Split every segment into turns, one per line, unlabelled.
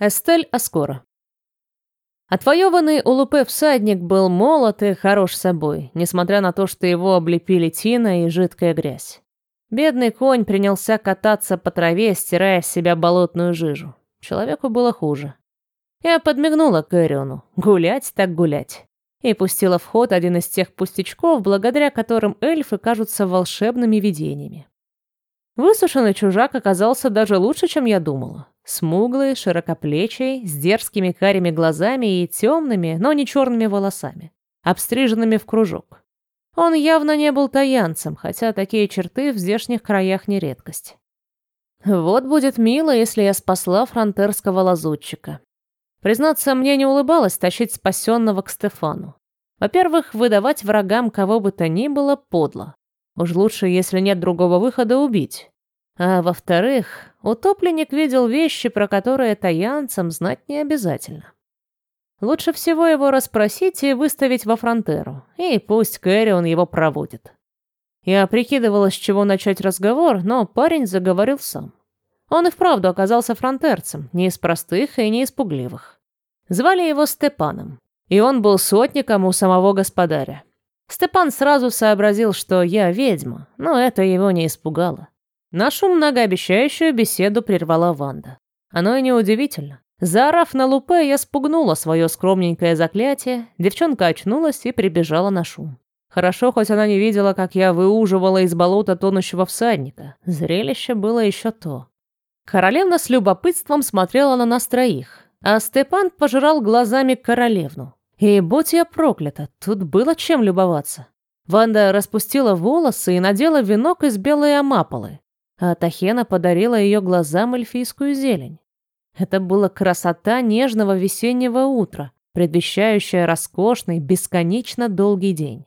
Эстель Аскора. Отвоеванный у Лупе всадник был молод и хорош собой, несмотря на то, что его облепили тина и жидкая грязь. Бедный конь принялся кататься по траве, стирая с себя болотную жижу. Человеку было хуже. Я подмигнула Кэриону. Гулять так гулять. И пустила в ход один из тех пустячков, благодаря которым эльфы кажутся волшебными видениями. Высушенный чужак оказался даже лучше, чем я думала. Смуглый, широкоплечий, с дерзкими карими глазами и темными, но не черными волосами, обстриженными в кружок. Он явно не был таянцем, хотя такие черты в здешних краях не редкость. Вот будет мило, если я спасла фронтерского лазутчика. Признаться, мне не улыбалось тащить спасенного к Стефану. Во-первых, выдавать врагам кого бы то ни было подло. Уж лучше, если нет другого выхода, убить. А во-вторых, утопленник видел вещи, про которые таянцам знать не обязательно. Лучше всего его расспросить и выставить во фронтеру, и пусть Кэрион его проводит. Я прикидывала, с чего начать разговор, но парень заговорил сам. Он и вправду оказался фронтерцем, не из простых и не из пугливых. Звали его Степаном, и он был сотником у самого господаря. Степан сразу сообразил, что я ведьма, но это его не испугало. Нашу многообещающую беседу прервала Ванда. Оно и неудивительно. Заорав на лупе, я спугнула свое скромненькое заклятие, девчонка очнулась и прибежала на шум. Хорошо, хоть она не видела, как я выуживала из болота тонущего всадника. Зрелище было еще то. Королевна с любопытством смотрела на нас троих, а Степан пожирал глазами королевну. И будь я проклята, тут было чем любоваться. Ванда распустила волосы и надела венок из белой амаполы, а Тахена подарила ее глазам эльфийскую зелень. Это была красота нежного весеннего утра, предвещающая роскошный, бесконечно долгий день.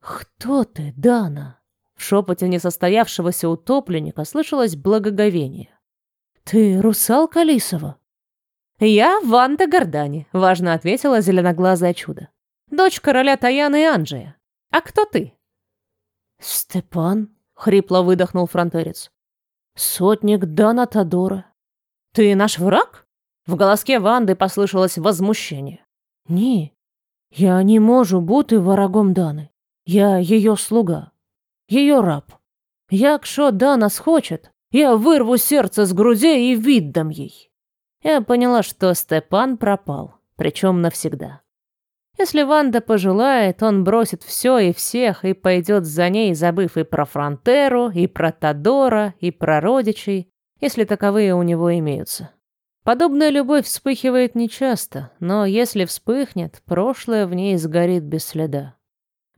«Кто ты, Дана?» В шепоте несостоявшегося утопленника слышалось благоговение. «Ты русалка Лисова?» «Я Ванда Гордани», — важно ответила зеленоглазое чудо. «Дочь короля Таяны и Анджия. А кто ты?» «Степан», — хрипло выдохнул фронтерец. «Сотник Дана Тодора». «Ты наш враг?» В голоске Ванды послышалось возмущение. «Ні, я не можу бути ворогом Даны. Я ее слуга, ее раб. Якщо Дана схочет, я вырву сердце с груди и віддам ей». Я поняла, что Степан пропал, причем навсегда. Если Ванда пожелает, он бросит все и всех и пойдет за ней, забыв и про Фронтеру, и про Тодора, и про родичей, если таковые у него имеются. Подобная любовь вспыхивает нечасто, но если вспыхнет, прошлое в ней сгорит без следа.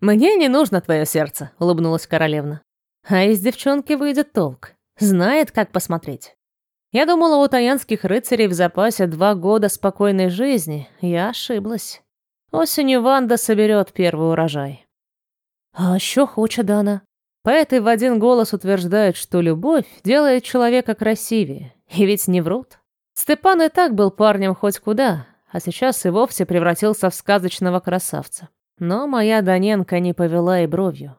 «Мне не нужно твое сердце», — улыбнулась королевна. «А из девчонки выйдет толк. Знает, как посмотреть. Я думала, у таянских рыцарей в запасе два года спокойной жизни. Я ошиблась». Осенью Ванда соберет первый урожай. А еще хочет Дана. Поэты в один голос утверждают, что любовь делает человека красивее. И ведь не врут. Степан и так был парнем хоть куда, а сейчас и вовсе превратился в сказочного красавца. Но моя Даненко не повела и бровью.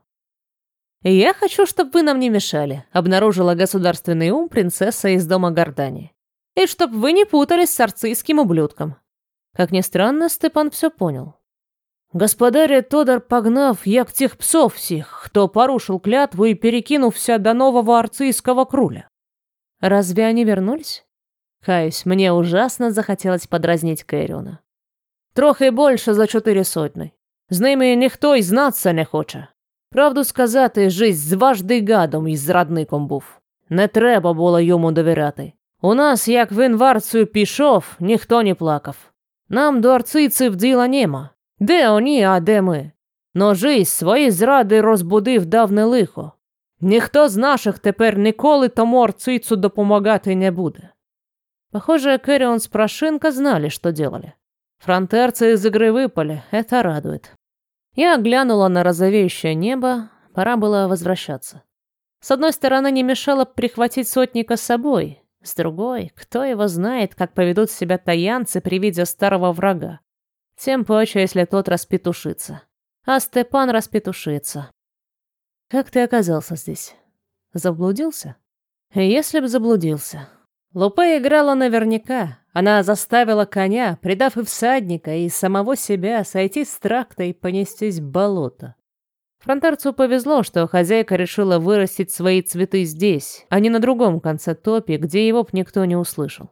«Я хочу, чтобы вы нам не мешали», — обнаружила государственный ум принцесса из дома Гордани. «И чтобы вы не путались с арцийским ублюдком. Как ни странно, Степан все понял. Господаря Тодор погнав, як тех псов всех, кто порушил клятву и перекинувся до нового арцийского круля. Разве они вернулись? Каюсь, мне ужасно захотелось подразнить Кэриона. Трохи больше за чотири сотні. З ними ніхто й знатися не хоче. Правду сказати, жизнь з важдий гадом і зрадником був. Не треба було йому довіряти. У нас, як він в Арцію пішов, ніхто не плакав. Нам до арцийців діла нема. Де вони, а де ми? Ножи свої зради розбудив давне лихо. Ніхто з наших тепер ніколи тому арцийцу допомагати не буде. Похоже, Кэрион с Прошинко знали, что делали. Фронтерцы из игры выпали, это радует. Я глянула на розовеющее небо, пора было возвращаться. С одной стороны, не мешало прихватить сотника с собой, с другой, кто его знает, как поведут себя таянцы при виде старого врага. Тем паче, если тот распетушится. А Степан распетушится. Как ты оказался здесь? Заблудился? Если б заблудился. Лупе играла наверняка, Она заставила коня, предав и всадника, и самого себя, сойти с тракта и понестись в болото. Фронтарцу повезло, что хозяйка решила вырастить свои цветы здесь, а не на другом конце топи, где его б никто не услышал.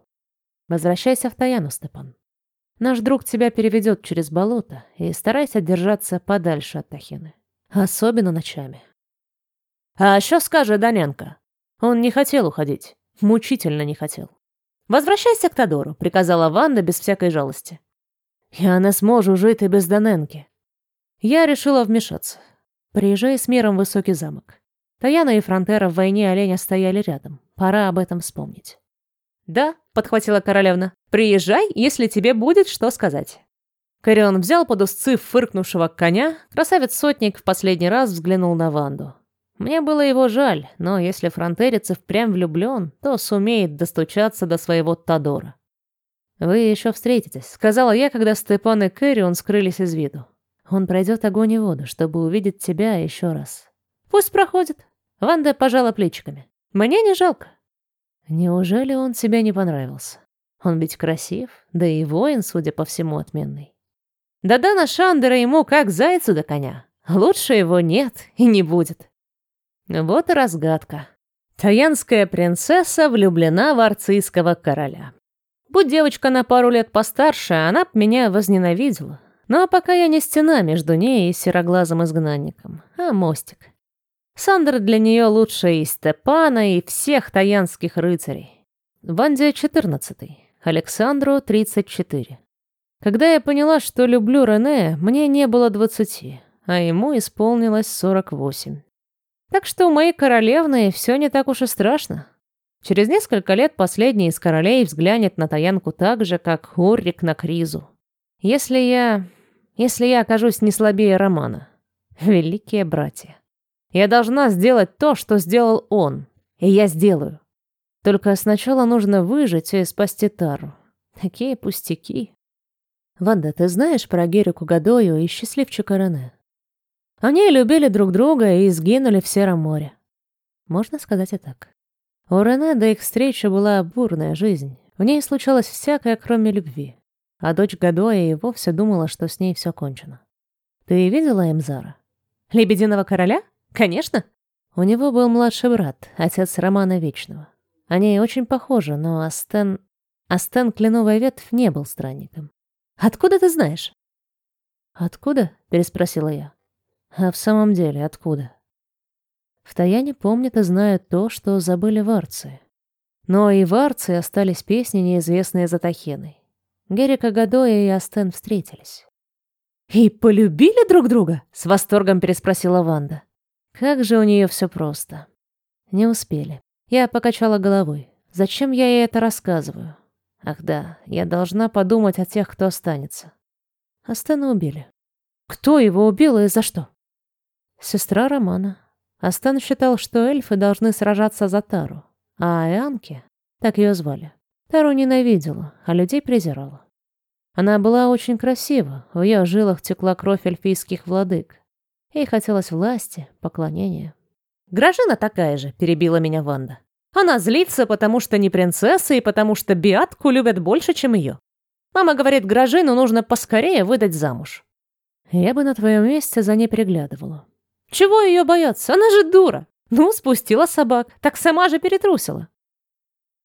Возвращайся в Таяну, Степан. Наш друг тебя переведет через болото, и старайся держаться подальше от Тахины. Особенно ночами. А что скажет Даненко? Он не хотел уходить. Мучительно не хотел. «Возвращайся к Тодору», — приказала Ванда без всякой жалости. «Я не сможу жить и без Даненки». Я решила вмешаться. Приезжай с миром в высокий замок. Таяна и Фронтера в войне оленя стояли рядом. Пора об этом вспомнить. «Да», — подхватила королевна, — «приезжай, если тебе будет что сказать». Корион взял под узцы фыркнувшего коня, красавец-сотник в последний раз взглянул на Ванду. Мне было его жаль, но если фронтерец впрямь влюблен, то сумеет достучаться до своего Тодора. «Вы еще встретитесь», — сказала я, когда Степан и Кэрион скрылись из виду. Он пройдет огонь и воду, чтобы увидеть тебя еще раз. Пусть проходит. Ванда пожала плечиками. Мне не жалко. Неужели он тебе не понравился? Он ведь красив, да и воин, судя по всему, отменный. Да-да, на Шандера ему как зайцу до коня. Лучше его нет и не будет. Вот и разгадка. Таянская принцесса влюблена в арцийского короля. Будь девочка на пару лет постарше, она б меня возненавидела. Но пока я не стена между ней и сероглазым изгнанником, а мостик. Сандра для нее лучше и Степана, и всех таянских рыцарей. Ванде 14 Александру 34. Когда я поняла, что люблю Рене, мне не было 20, а ему исполнилось 48. Так что у моей королевны все не так уж и страшно. Через несколько лет последний из королей взглянет на Таянку так же, как Уррик на Кризу. Если я если я окажусь не слабее Романа. Великие братья. Я должна сделать то, что сделал он. И я сделаю. Только сначала нужно выжить и спасти Тару. Такие пустяки. Ванда, ты знаешь про Герику Гадою и счастливчика Рене? Они любили друг друга и сгинули в Сером море. Можно сказать и так. У Рене до их встречи была бурная жизнь. В ней случалось всякое, кроме любви а дочь Гадоя и вовсе думала, что с ней все кончено. Ты видела Эмзара? Лебединого короля? Конечно. У него был младший брат, отец Романа Вечного. Они очень похожи, но Астен... Астен Кленовая Ветвь не был странником. Откуда ты знаешь? Откуда? Переспросила я. А в самом деле, откуда? В Таяне помнят и знают то, что забыли варцы. Но и варцы остались песни, неизвестные за Тахеной. Герика Гадоя и Астен встретились. «И полюбили друг друга?» — с восторгом переспросила Ванда. «Как же у нее все просто». Не успели. Я покачала головой. Зачем я ей это рассказываю? Ах да, я должна подумать о тех, кто останется. Астена убили. Кто его убил и за что? Сестра Романа. Астен считал, что эльфы должны сражаться за Тару, а Ианки, так ее звали, Тару ненавидела, а людей презирала. Она была очень красива, в ее жилах текла кровь эльфийских владык. Ей хотелось власти, поклонения. «Гражина такая же», — перебила меня Ванда. «Она злится, потому что не принцесса и потому что Биатку любят больше, чем ее. Мама говорит, Гражину нужно поскорее выдать замуж». Я бы на твоем месте за ней приглядывала. Чего ее бояться? Она же дура. Ну, спустила собак, так сама же перетрусила.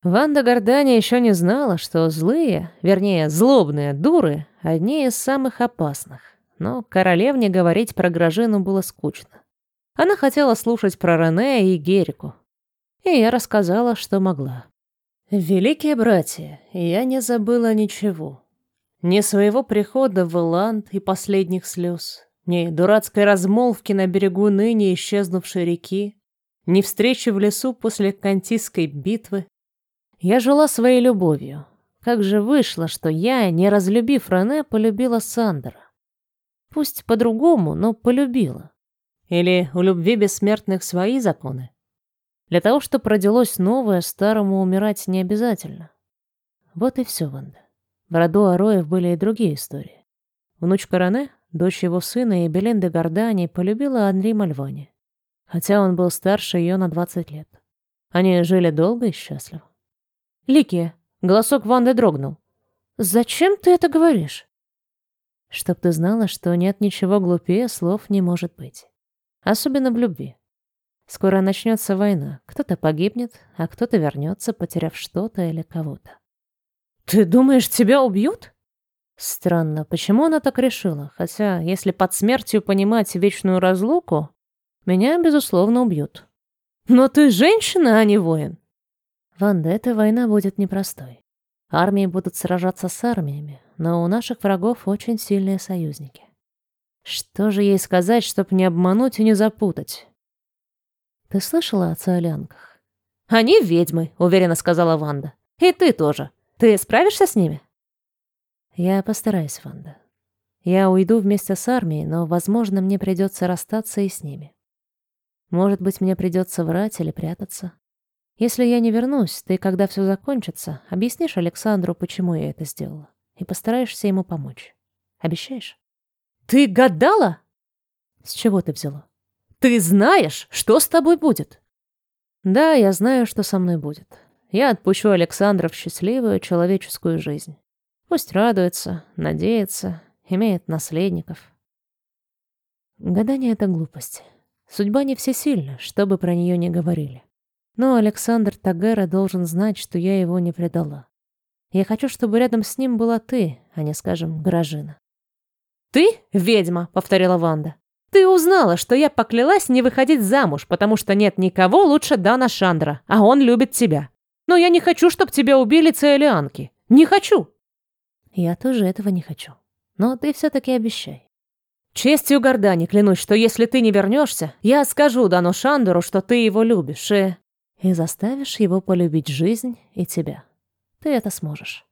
Ванда Гордани еще не знала, что злые, вернее, злобные дуры — одни из самых опасных. Но королевне говорить про Грожину было скучно. Она хотела слушать про Рене и Герику. И я рассказала, что могла. «Великие братья, я не забыла ничего. Ни своего прихода в Иланд и последних слез, ни дурацкой размолвки на берегу ныне исчезнувшей реки, ни встречи в лесу после Кантийской битвы, я жила своей любовью. Как же вышло, что я, не разлюбив Рене, полюбила Сандера? Пусть по-другому, но полюбила. Или у любви бессмертных свои законы? Для того, чтобы родилось новое, старому умирать не обязательно. Вот и все, Ванда. В роду Ароев были и другие истории. Внучка Рене, дочь его сына и Беленды Гордани, полюбила Анри Мальвани. Хотя он был старше ее на 20 лет. Они жили долго и счастливо. Ликия!» Голосок Ванды дрогнул. Зачем ты это говоришь? Чтоб ты знала, что нет ничего глупее слов не может быть. Особенно в любви. Скоро начнется война. Кто-то погибнет, а кто-то вернется, потеряв что-то или кого-то. Ты думаешь, тебя убьют? Странно, почему она так решила? Хотя, если под смертью понимать вечную разлуку, меня, безусловно, убьют. Но ты женщина, а не воин. Ванда, эта война будет непростой. Армии будут сражаться с армиями, но у наших врагов очень сильные союзники. Что же ей сказать, чтобы не обмануть и не запутать? Ты слышала о циолянках? Они ведьмы, уверенно сказала Ванда. И ты тоже. Ты справишься с ними? Я постараюсь, Ванда. Я уйду вместе с армией, но, возможно, мне придется расстаться и с ними. Может быть, мне придется врать или прятаться. Если я не вернусь, ты, когда все закончится, объяснишь Александру, почему я это сделала, и постараешься ему помочь. Обещаешь? Ты гадала? С чего ты взяла? Ты знаешь, что с тобой будет? Да, я знаю, что со мной будет. Я отпущу Александра в счастливую человеческую жизнь. Пусть радуется, надеется, имеет наследников. Гадание — это глупость. Судьба не всесильна, что бы про нее ни говорили. Но Александр Тагера должен знать, что я его не предала. Я хочу, чтобы рядом с ним была ты, а не, скажем, Гражина. «Ты ведьма», — повторила Ванда. «Ты узнала, что я поклялась не выходить замуж, потому что нет никого лучше Дана Шандра, а он любит тебя. Но я не хочу, чтобы тебя убили циолианки. Не хочу!» Я тоже этого не хочу. Но ты все-таки обещай. Честью гордани клянусь, что если ты не вернешься, я скажу Дану Шандору, что ты его любишь, и... И заставишь его полюбить жизнь и тебя. Ты это сможешь.